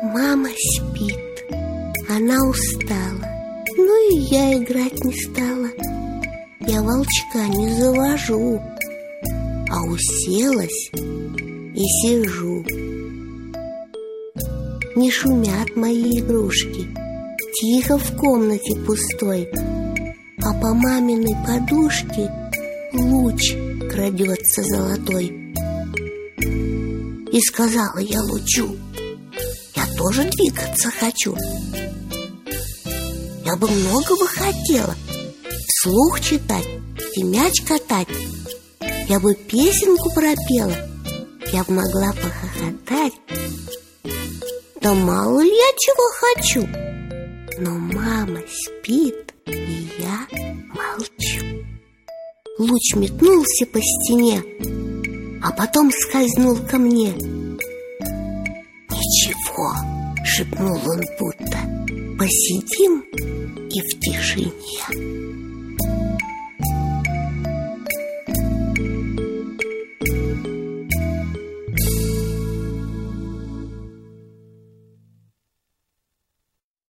Мама спит, она устала. Ну и я играть не стала. Я волчка не завожу А уселась и сижу. Не шумят мои игрушки Тихо в комнате пустой А по маминой подушке Луч крадется золотой. И сказала я лучу. Я тоже двигаться хочу. Я бы многого хотела. Вслух читать и мяч катать. Я бы песенку пропела. Я бы могла похохотать. Да мало ли я чего хочу. Но мама спит, Луч метнулся по стене, а потом скользнул ко мне. «Ничего», — шепнул он будто, — «посидим и в тишине».